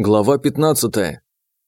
Глава 15.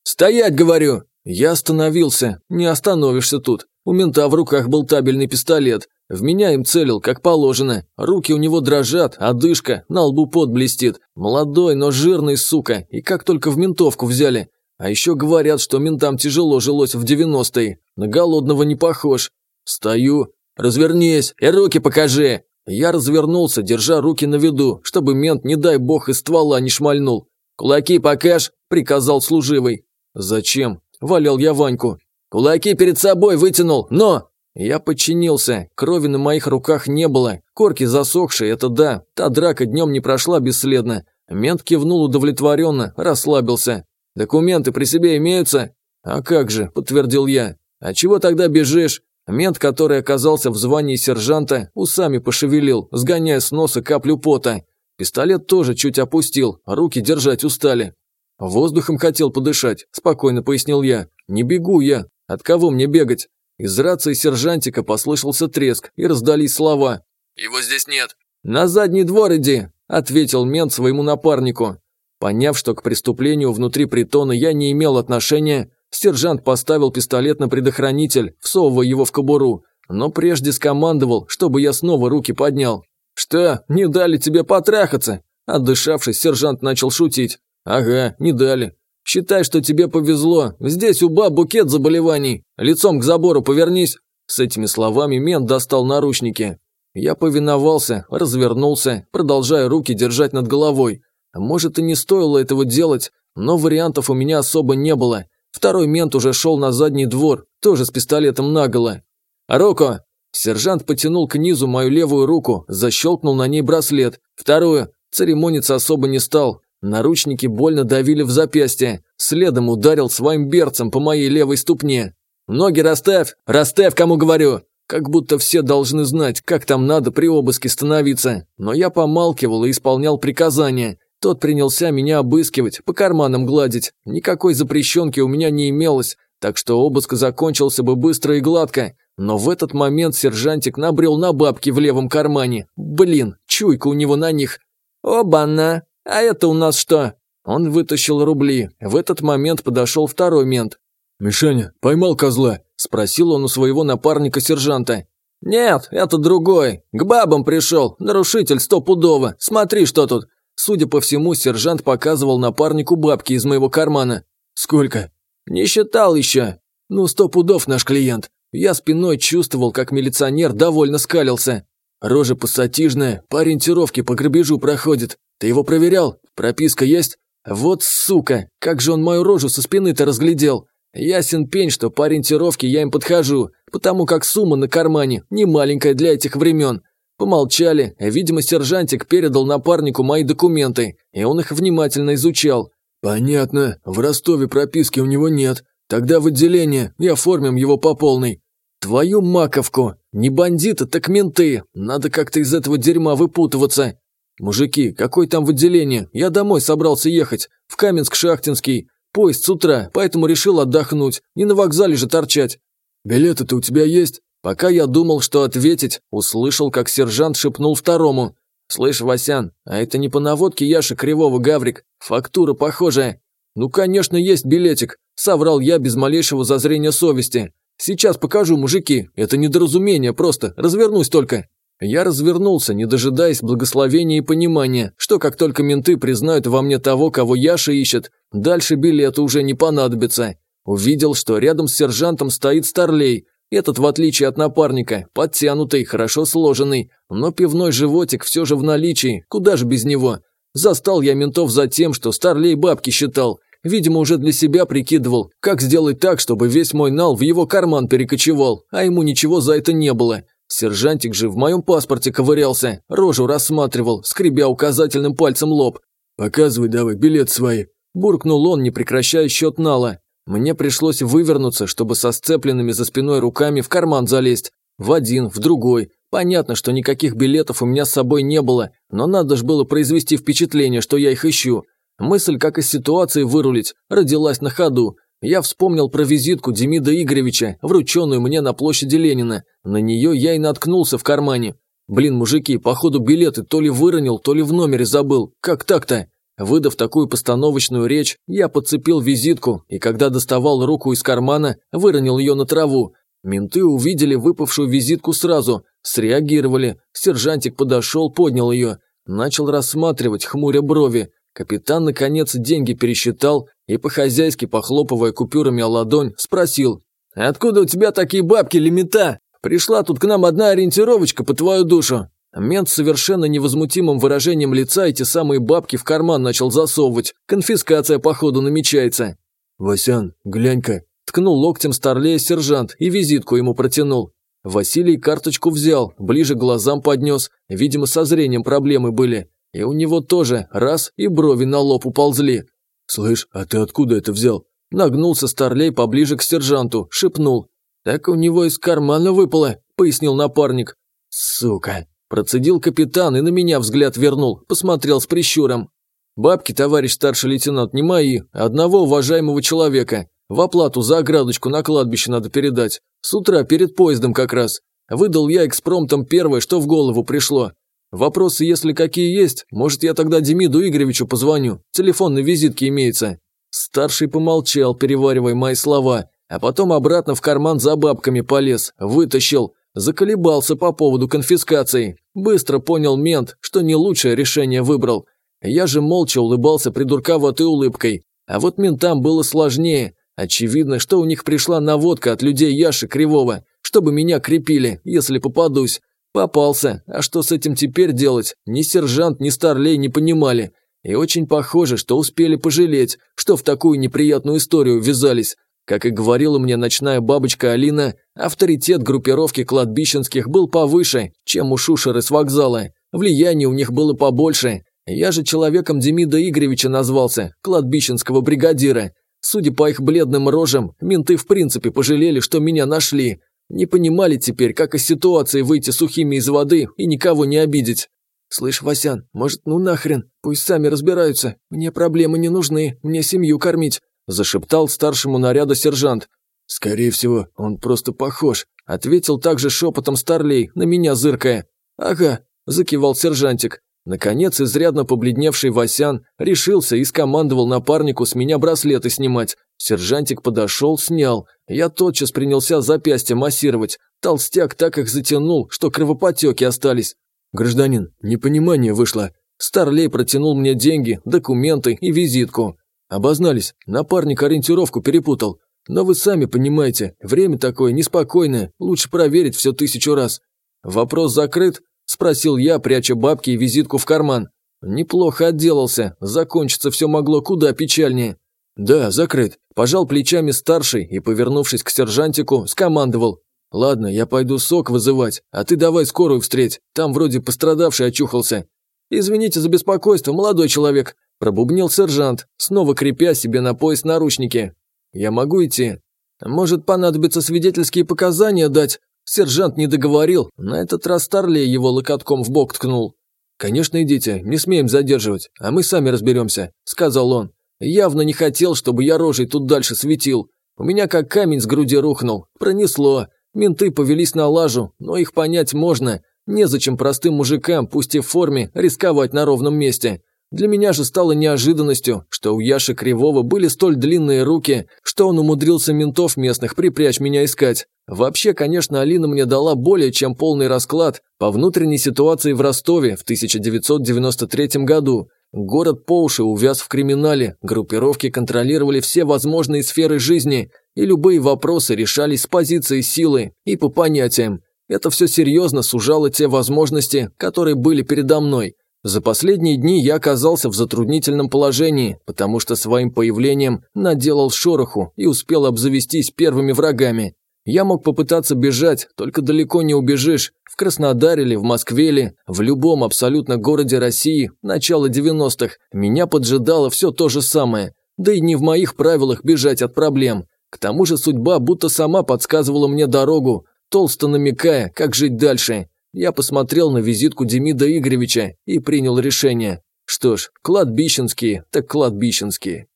«Стоять, говорю!» Я остановился. Не остановишься тут. У мента в руках был табельный пистолет. В меня им целил, как положено. Руки у него дрожат, одышка, на лбу пот блестит. Молодой, но жирный, сука. И как только в ментовку взяли. А еще говорят, что ментам тяжело жилось в девяностые. На голодного не похож. Стою. «Развернись и руки покажи!» Я развернулся, держа руки на виду, чтобы мент, не дай бог, из ствола не шмальнул. «Кулаки покаж!» – приказал служивый. «Зачем?» – валял я Ваньку. «Кулаки перед собой вытянул, но...» Я подчинился, крови на моих руках не было, корки засохшие, это да, та драка днем не прошла бесследно. Мент кивнул удовлетворенно, расслабился. «Документы при себе имеются?» «А как же», – подтвердил я. «А чего тогда бежишь?» Мент, который оказался в звании сержанта, усами пошевелил, сгоняя с носа каплю пота. Пистолет тоже чуть опустил, руки держать устали. «Воздухом хотел подышать», – спокойно пояснил я. «Не бегу я. От кого мне бегать?» Из рации сержантика послышался треск и раздались слова. «Его здесь нет». «На задний двор иди», – ответил мент своему напарнику. Поняв, что к преступлению внутри притона я не имел отношения, сержант поставил пистолет на предохранитель, всовывая его в кобуру, но прежде скомандовал, чтобы я снова руки поднял. «Что, не дали тебе потрахаться?» Отдышавшись, сержант начал шутить. «Ага, не дали. Считай, что тебе повезло. Здесь у баб букет заболеваний. Лицом к забору повернись». С этими словами мент достал наручники. Я повиновался, развернулся, продолжая руки держать над головой. Может, и не стоило этого делать, но вариантов у меня особо не было. Второй мент уже шел на задний двор, тоже с пистолетом наголо. «Руку!» Сержант потянул к низу мою левую руку, защелкнул на ней браслет. Вторую. Церемониться особо не стал. Наручники больно давили в запястье. Следом ударил своим берцем по моей левой ступне. «Ноги расставь! Расставь, кому говорю!» Как будто все должны знать, как там надо при обыске становиться. Но я помалкивал и исполнял приказания. Тот принялся меня обыскивать, по карманам гладить. Никакой запрещенки у меня не имелось, так что обыск закончился бы быстро и гладко. Но в этот момент сержантик набрел на бабки в левом кармане. Блин, чуйка у него на них. «Оба-на! А это у нас что?» Он вытащил рубли. В этот момент подошел второй мент. «Мишаня, поймал козла?» – спросил он у своего напарника-сержанта. «Нет, это другой. К бабам пришел. Нарушитель стопудово. Смотри, что тут». Судя по всему, сержант показывал напарнику бабки из моего кармана. «Сколько?» «Не считал еще. Ну, сто пудов наш клиент. Я спиной чувствовал, как милиционер довольно скалился. Рожа пассатижная, по ориентировке по грабежу проходит. Ты его проверял? Прописка есть? Вот сука, как же он мою рожу со спины-то разглядел. Ясен пень, что по ориентировке я им подхожу, потому как сумма на кармане не маленькая для этих времен. Помолчали, видимо, сержантик передал напарнику мои документы, и он их внимательно изучал. «Понятно, в Ростове прописки у него нет. Тогда в отделение и оформим его по полной. Твою маковку! Не бандиты, так менты. Надо как-то из этого дерьма выпутываться. Мужики, какой там в отделение? Я домой собрался ехать. В Каменск-Шахтинский. Поезд с утра, поэтому решил отдохнуть. Не на вокзале же торчать. Билеты-то у тебя есть? Пока я думал, что ответить, услышал, как сержант шепнул второму. «Слышь, Васян, а это не по наводке Яши Кривого Гаврик? Фактура похожая». «Ну, конечно, есть билетик. Соврал я без малейшего зазрения совести. Сейчас покажу, мужики, это недоразумение просто, развернусь только. Я развернулся, не дожидаясь благословения и понимания, что как только менты признают во мне того, кого Яша ищет, дальше билета уже не понадобится. Увидел, что рядом с сержантом стоит Старлей. Этот, в отличие от напарника, подтянутый, хорошо сложенный, но пивной животик все же в наличии, куда же без него. Застал я ментов за тем, что Старлей бабки считал – Видимо, уже для себя прикидывал, как сделать так, чтобы весь мой нал в его карман перекочевал, а ему ничего за это не было. Сержантик же в моем паспорте ковырялся, рожу рассматривал, скребя указательным пальцем лоб. «Показывай давай билет свои», – буркнул он, не прекращая счет нала. Мне пришлось вывернуться, чтобы со сцепленными за спиной руками в карман залезть. В один, в другой. Понятно, что никаких билетов у меня с собой не было, но надо же было произвести впечатление, что я их ищу. Мысль, как из ситуации вырулить, родилась на ходу. Я вспомнил про визитку Демида Игоревича, врученную мне на площади Ленина. На нее я и наткнулся в кармане. Блин, мужики, походу билеты то ли выронил, то ли в номере забыл. Как так-то? Выдав такую постановочную речь, я подцепил визитку и, когда доставал руку из кармана, выронил ее на траву. Менты увидели выпавшую визитку сразу, среагировали. Сержантик подошел, поднял ее. Начал рассматривать, хмуря брови. Капитан, наконец, деньги пересчитал и, по-хозяйски похлопывая купюрами о ладонь, спросил. «Откуда у тебя такие бабки, лимита? Пришла тут к нам одна ориентировочка по твою душу». Мент с совершенно невозмутимым выражением лица эти самые бабки в карман начал засовывать. Конфискация, походу, намечается. «Васян, глянь-ка». Ткнул локтем старлея сержант и визитку ему протянул. Василий карточку взял, ближе к глазам поднес, видимо, со зрением проблемы были. И у него тоже раз и брови на лоб уползли. «Слышь, а ты откуда это взял?» Нагнулся Старлей поближе к сержанту, шепнул. «Так у него из кармана выпало», — пояснил напарник. «Сука!» – процедил капитан и на меня взгляд вернул, посмотрел с прищуром. «Бабки, товарищ старший лейтенант, не мои, а одного уважаемого человека. В оплату за оградочку на кладбище надо передать. С утра перед поездом как раз. Выдал я экспромтом первое, что в голову пришло. Вопросы, если какие есть, может, я тогда Демиду Игоревичу позвоню. Телефон на визитке имеется». Старший помолчал, переваривая мои слова, а потом обратно в карман за бабками полез, вытащил. Заколебался по поводу конфискации. Быстро понял мент, что не лучшее решение выбрал. Я же молча улыбался придурковатой улыбкой. А вот ментам было сложнее. Очевидно, что у них пришла наводка от людей Яши Кривого, чтобы меня крепили, если попадусь. Попался, а что с этим теперь делать, ни сержант, ни старлей не понимали. И очень похоже, что успели пожалеть, что в такую неприятную историю ввязались. Как и говорила мне ночная бабочка Алина, авторитет группировки кладбищенских был повыше, чем у Шушеры с вокзала. Влияние у них было побольше. Я же человеком Демида Игоревича назвался, кладбищенского бригадира. Судя по их бледным рожам, менты в принципе пожалели, что меня нашли. Не понимали теперь, как из ситуации выйти сухими из воды и никого не обидеть. «Слышь, Васян, может, ну нахрен, пусть сами разбираются. Мне проблемы не нужны, мне семью кормить», – зашептал старшему наряда сержант. «Скорее всего, он просто похож», – ответил также шепотом Старлей, на меня зыркая. «Ага», – закивал сержантик. Наконец, изрядно побледневший Васян решился и скомандовал напарнику с меня браслеты снимать. Сержантик подошел, снял. Я тотчас принялся запястье массировать. Толстяк так их затянул, что кровопотеки остались. «Гражданин, непонимание вышло». Старлей протянул мне деньги, документы и визитку. Обознались, напарник ориентировку перепутал. Но вы сами понимаете, время такое неспокойное, лучше проверить все тысячу раз. Вопрос закрыт? Спросил я, пряча бабки и визитку в карман. Неплохо отделался, закончиться все могло куда печальнее. Да, закрыт. Пожал плечами старший и, повернувшись к сержантику, скомандовал. «Ладно, я пойду сок вызывать, а ты давай скорую встреть, там вроде пострадавший очухался». «Извините за беспокойство, молодой человек», – пробубнил сержант, снова крепя себе на пояс наручники. «Я могу идти?» «Может, понадобится свидетельские показания дать?» Сержант не договорил, на этот раз Старлей его локотком в бок ткнул. «Конечно, идите, не смеем задерживать, а мы сами разберемся», – сказал он. Явно не хотел, чтобы я рожей тут дальше светил. У меня как камень с груди рухнул. Пронесло. Менты повелись на лажу, но их понять можно. Незачем простым мужикам, пусть и в форме, рисковать на ровном месте. Для меня же стало неожиданностью, что у Яши Кривого были столь длинные руки, что он умудрился ментов местных припрячь меня искать. Вообще, конечно, Алина мне дала более чем полный расклад по внутренней ситуации в Ростове в 1993 году. Город по уши увяз в криминале, группировки контролировали все возможные сферы жизни, и любые вопросы решались с позиции силы и по понятиям. Это все серьезно сужало те возможности, которые были передо мной. За последние дни я оказался в затруднительном положении, потому что своим появлением наделал шороху и успел обзавестись первыми врагами. Я мог попытаться бежать, только далеко не убежишь. В Краснодаре или в Москве ли, в любом абсолютно городе России, начало 90-х, меня поджидало все то же самое. Да и не в моих правилах бежать от проблем. К тому же судьба будто сама подсказывала мне дорогу, толсто намекая, как жить дальше. Я посмотрел на визитку Демида Игоревича и принял решение. Что ж, кладбищенские, так кладбищенские.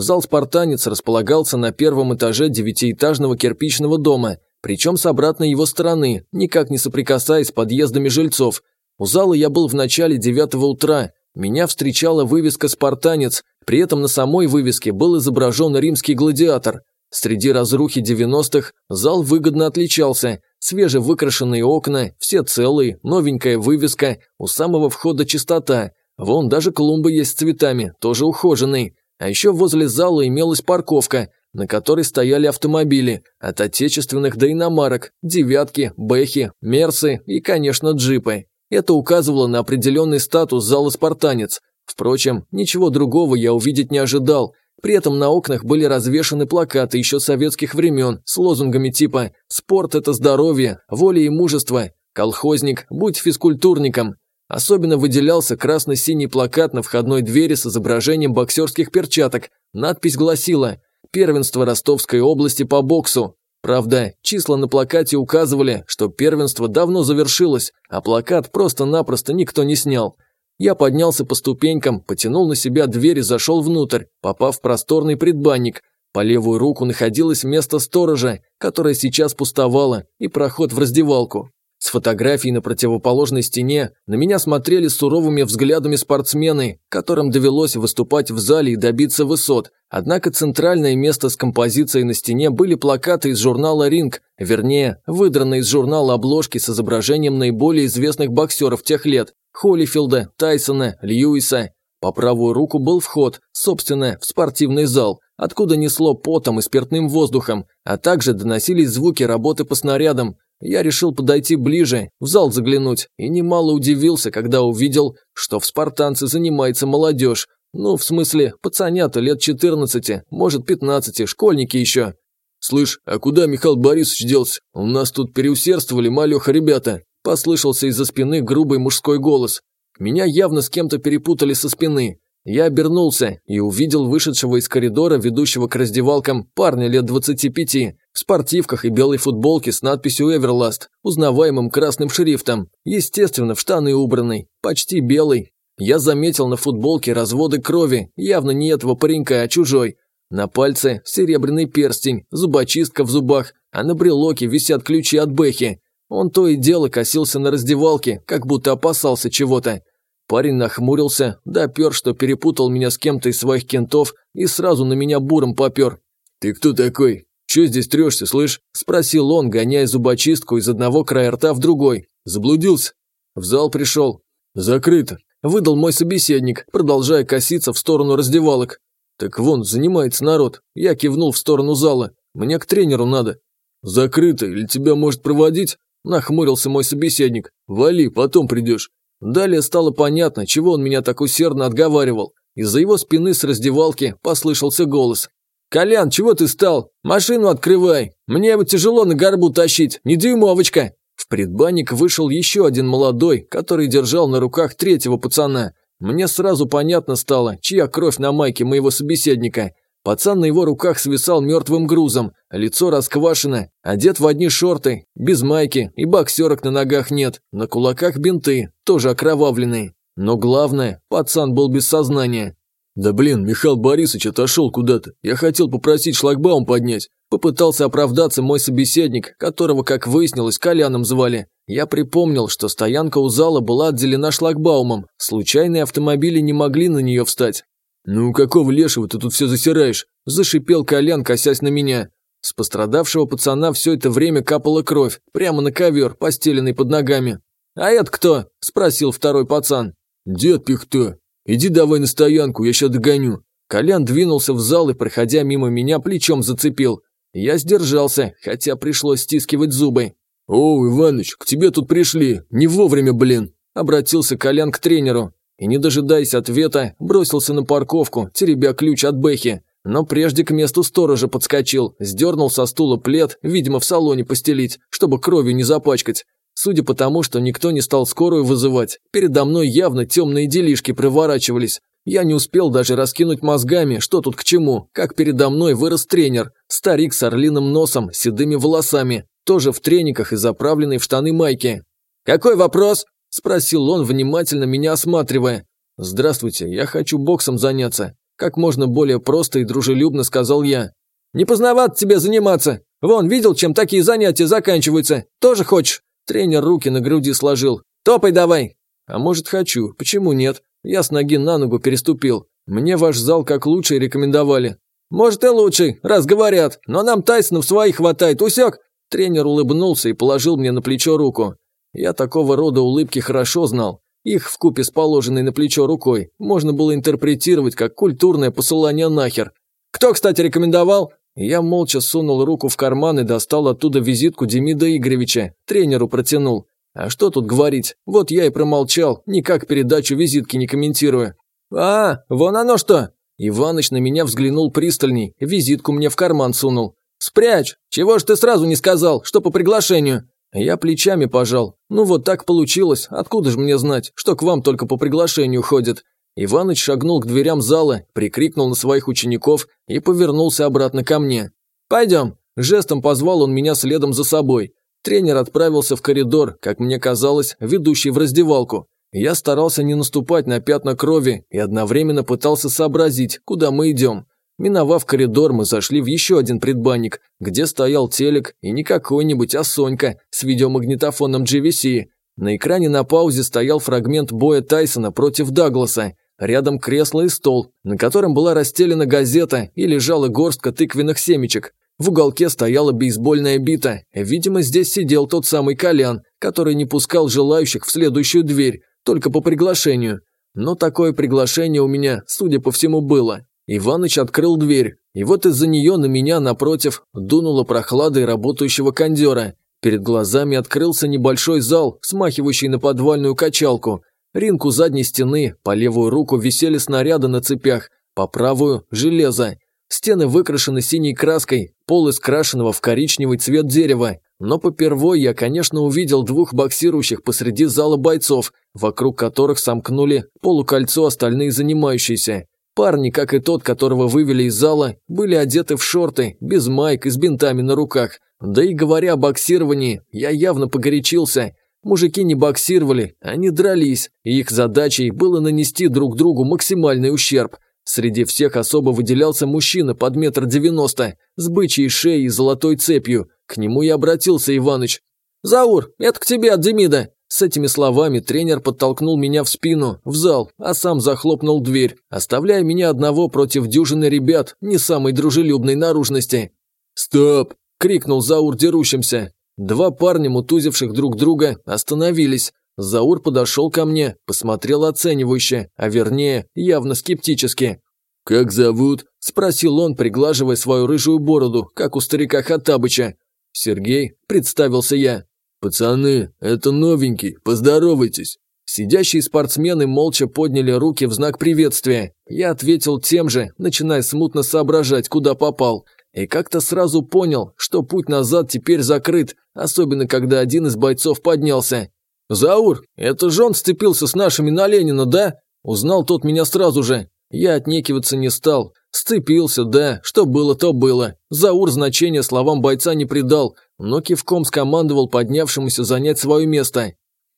Зал «Спартанец» располагался на первом этаже девятиэтажного кирпичного дома, причем с обратной его стороны, никак не соприкасаясь с подъездами жильцов. У зала я был в начале девятого утра, меня встречала вывеска «Спартанец», при этом на самой вывеске был изображен римский гладиатор. Среди разрухи 90-х зал выгодно отличался. Свежевыкрашенные окна, все целые, новенькая вывеска, у самого входа чистота. Вон даже клумбы есть с цветами, тоже ухоженные. А еще возле зала имелась парковка, на которой стояли автомобили, от отечественных до иномарок, девятки, бэхи, мерсы и, конечно, джипы. Это указывало на определенный статус зала «Спартанец». Впрочем, ничего другого я увидеть не ожидал. При этом на окнах были развешаны плакаты еще советских времен с лозунгами типа «Спорт – это здоровье», «Воля и мужество», «Колхозник, будь физкультурником». Особенно выделялся красно-синий плакат на входной двери с изображением боксерских перчаток. Надпись гласила «Первенство Ростовской области по боксу». Правда, числа на плакате указывали, что первенство давно завершилось, а плакат просто-напросто никто не снял. Я поднялся по ступенькам, потянул на себя дверь и зашел внутрь, попав в просторный предбанник. По левую руку находилось место сторожа, которое сейчас пустовало, и проход в раздевалку. С фотографией на противоположной стене на меня смотрели суровыми взглядами спортсмены, которым довелось выступать в зале и добиться высот. Однако центральное место с композицией на стене были плакаты из журнала «Ринг», вернее, выдранные из журнала обложки с изображением наиболее известных боксеров тех лет – Холлифилда, Тайсона, Льюиса. По правую руку был вход, собственно, в спортивный зал, откуда несло потом и спиртным воздухом, а также доносились звуки работы по снарядам – я решил подойти ближе, в зал заглянуть, и немало удивился, когда увидел, что в «Спартанце» занимается молодежь. Ну, в смысле, пацанята лет 14, может 15, школьники еще. «Слышь, а куда Михаил Борисович делся? У нас тут переусердствовали, малеха ребята», – послышался из-за спины грубый мужской голос. Меня явно с кем-то перепутали со спины. Я обернулся и увидел вышедшего из коридора, ведущего к раздевалкам, парня лет 25, в спортивках и белой футболке с надписью «Эверласт», узнаваемым красным шрифтом. Естественно, в штаны убранный, почти белый. Я заметил на футболке разводы крови, явно не этого паренька, а чужой. На пальце серебряный перстень, зубочистка в зубах, а на брелоке висят ключи от Бэхи. Он то и дело косился на раздевалке, как будто опасался чего-то. Парень нахмурился, допер, что перепутал меня с кем-то из своих кентов и сразу на меня буром попер. «Ты кто такой? Че здесь трешься, слышь?» – спросил он, гоняя зубочистку из одного края рта в другой. Заблудился? В зал пришел. Закрыто. Выдал мой собеседник, продолжая коситься в сторону раздевалок. Так вон, занимается народ. Я кивнул в сторону зала. Мне к тренеру надо. Закрыто, или тебя может проводить? Нахмурился мой собеседник. Вали, потом придешь. Далее стало понятно, чего он меня так усердно отговаривал. Из-за его спины с раздевалки послышался голос. «Колян, чего ты стал? Машину открывай! Мне его тяжело на горбу тащить, не дюймовочка!» В предбанник вышел еще один молодой, который держал на руках третьего пацана. Мне сразу понятно стало, чья кровь на майке моего собеседника. Пацан на его руках свисал мертвым грузом, лицо расквашено, одет в одни шорты, без майки и боксерок на ногах нет, на кулаках бинты, тоже окровавленные. Но главное, пацан был без сознания. «Да блин, Михаил Борисович отошел куда-то. Я хотел попросить шлагбаум поднять». Попытался оправдаться мой собеседник, которого, как выяснилось, Коляном звали. Я припомнил, что стоянка у зала была отделена шлагбаумом. Случайные автомобили не могли на нее встать. «Ну, какого лешего ты тут все засираешь?» – зашипел Колян, косясь на меня. С пострадавшего пацана все это время капала кровь, прямо на ковер, постеленный под ногами. «А это кто?» – спросил второй пацан. «Дед Пихто. Иди давай на стоянку, я сейчас догоню». Колян двинулся в зал и, проходя мимо меня, плечом зацепил. Я сдержался, хотя пришлось стискивать зубы. «О, Иваныч, к тебе тут пришли, не вовремя, блин!» Обратился Колян к тренеру и, не дожидаясь ответа, бросился на парковку, теребя ключ от Бэхи. Но прежде к месту сторожа подскочил, сдернул со стула плед, видимо, в салоне постелить, чтобы кровью не запачкать. Судя по тому, что никто не стал скорую вызывать, передо мной явно темные делишки проворачивались. Я не успел даже раскинуть мозгами, что тут к чему, как передо мной вырос тренер, старик с орлиным носом, седыми волосами, тоже в трениках и заправленной в штаны майки. «Какой вопрос?» – спросил он, внимательно меня осматривая. «Здравствуйте, я хочу боксом заняться», – как можно более просто и дружелюбно сказал я. «Не поздновато тебе заниматься. Вон, видел, чем такие занятия заканчиваются. Тоже хочешь?» Тренер руки на груди сложил. «Топай давай!» «А может, хочу. Почему нет?» Я с ноги на ногу переступил. Мне ваш зал как лучший рекомендовали. Может и лучший, раз говорят, но нам Тайсонов своих хватает, усек? Тренер улыбнулся и положил мне на плечо руку. Я такого рода улыбки хорошо знал. Их в купе с положенной на плечо рукой можно было интерпретировать как культурное посылание нахер. Кто, кстати, рекомендовал? Я молча сунул руку в карман и достал оттуда визитку Демида Игоревича. Тренеру протянул. А что тут говорить? Вот я и промолчал, никак передачу визитки не комментируя. «А, вон оно что!» Иваныч на меня взглянул пристальней, визитку мне в карман сунул. «Спрячь! Чего ж ты сразу не сказал, что по приглашению?» Я плечами пожал. Ну вот так получилось, откуда же мне знать, что к вам только по приглашению ходят. Иваныч шагнул к дверям зала, прикрикнул на своих учеников и повернулся обратно ко мне. «Пойдем!» Жестом позвал он меня следом за собой. Тренер отправился в коридор, как мне казалось, ведущий в раздевалку. Я старался не наступать на пятна крови и одновременно пытался сообразить, куда мы идем. Миновав коридор, мы зашли в еще один предбанник, где стоял телек и не какой-нибудь, а Сонька с видеомагнитофоном GVC. На экране на паузе стоял фрагмент боя Тайсона против Дагласа. Рядом кресло и стол, на котором была расстелена газета и лежала горстка тыквенных семечек. В уголке стояла бейсбольная бита. Видимо, здесь сидел тот самый Колян, который не пускал желающих в следующую дверь, только по приглашению. Но такое приглашение у меня, судя по всему, было. Иваныч открыл дверь, и вот из-за нее на меня, напротив, дунуло прохладой работающего кондера. Перед глазами открылся небольшой зал, смахивающий на подвальную качалку. Ринг у задней стены, по левую руку висели снаряды на цепях, по правую – железо. Стены выкрашены синей краской, пол из крашеного в коричневый цвет дерева. Но попервой я, конечно, увидел двух боксирующих посреди зала бойцов, вокруг которых сомкнули полукольцо остальные занимающиеся. Парни, как и тот, которого вывели из зала, были одеты в шорты, без майк и с бинтами на руках. Да и говоря о боксировании, я явно погорячился. Мужики не боксировали, они дрались, и их задачей было нанести друг другу максимальный ущерб. Среди всех особо выделялся мужчина под метр девяносто, с бычьей шеей и золотой цепью. К нему и обратился Иваныч. «Заур, это к тебе от Демида!» С этими словами тренер подтолкнул меня в спину, в зал, а сам захлопнул дверь, оставляя меня одного против дюжины ребят не самой дружелюбной наружности. «Стоп!» – крикнул Заур дерущимся. Два парня, мутузивших друг друга, остановились. Заур подошел ко мне, посмотрел оценивающе, а вернее, явно скептически. «Как зовут?» – спросил он, приглаживая свою рыжую бороду, как у старика Хаттабыча. «Сергей», – представился я. «Пацаны, это новенький, поздоровайтесь». Сидящие спортсмены молча подняли руки в знак приветствия. Я ответил тем же, начиная смутно соображать, куда попал. И как-то сразу понял, что путь назад теперь закрыт, особенно когда один из бойцов поднялся. «Заур, это же он сцепился с нашими на Ленина, да?» Узнал тот меня сразу же. Я отнекиваться не стал. Сцепился, да, что было, то было. Заур значения словам бойца не придал, но кивком скомандовал поднявшемуся занять свое место.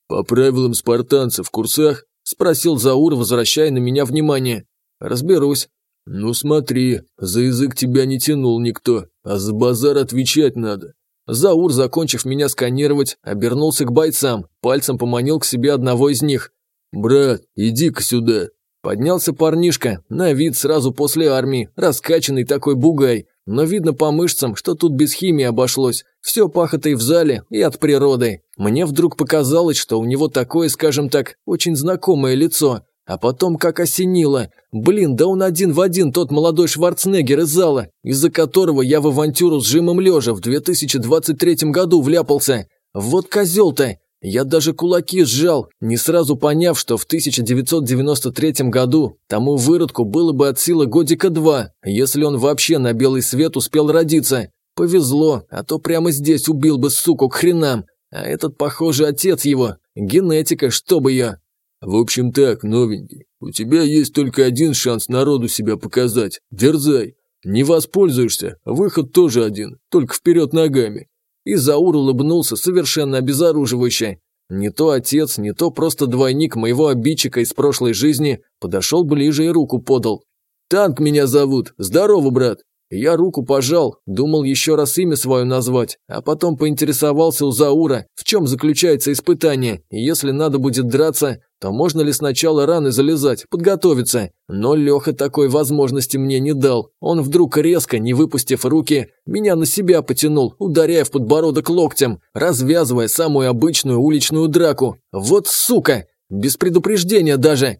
«По правилам спартанцев в курсах?» – спросил Заур, возвращая на меня внимание. «Разберусь». «Ну смотри, за язык тебя не тянул никто, а за базар отвечать надо». Заур, закончив меня сканировать, обернулся к бойцам, пальцем поманил к себе одного из них. «Брат, иди-ка сюда». Поднялся парнишка, на вид сразу после армии, раскачанный такой бугай, но видно по мышцам, что тут без химии обошлось. Все пахотой в зале и от природы. Мне вдруг показалось, что у него такое, скажем так, очень знакомое лицо. А потом как осенило. Блин, да он один в один тот молодой Шварценеггер из зала, из-за которого я в авантюру с Жимом лежа в 2023 году вляпался. Вот козел-то. Я даже кулаки сжал, не сразу поняв, что в 1993 году тому выродку было бы от силы годика два, если он вообще на белый свет успел родиться. Повезло, а то прямо здесь убил бы суку к хренам. А этот, похоже, отец его. Генетика, чтобы я. В общем так, новенький, у тебя есть только один шанс народу себя показать. Дерзай. Не воспользуешься, выход тоже один, только вперед ногами. И Заур улыбнулся совершенно обезоруживающе. Не то отец, не то просто двойник моего обидчика из прошлой жизни подошел ближе и руку подал. «Танк меня зовут. Здорово, брат!» Я руку пожал, думал еще раз имя свое назвать, а потом поинтересовался у Заура, в чем заключается испытание, и если надо будет драться, то можно ли сначала раны залезать, подготовиться. Но Леха такой возможности мне не дал. Он вдруг резко, не выпустив руки, меня на себя потянул, ударяя в подбородок локтем, развязывая самую обычную уличную драку. Вот сука! Без предупреждения даже.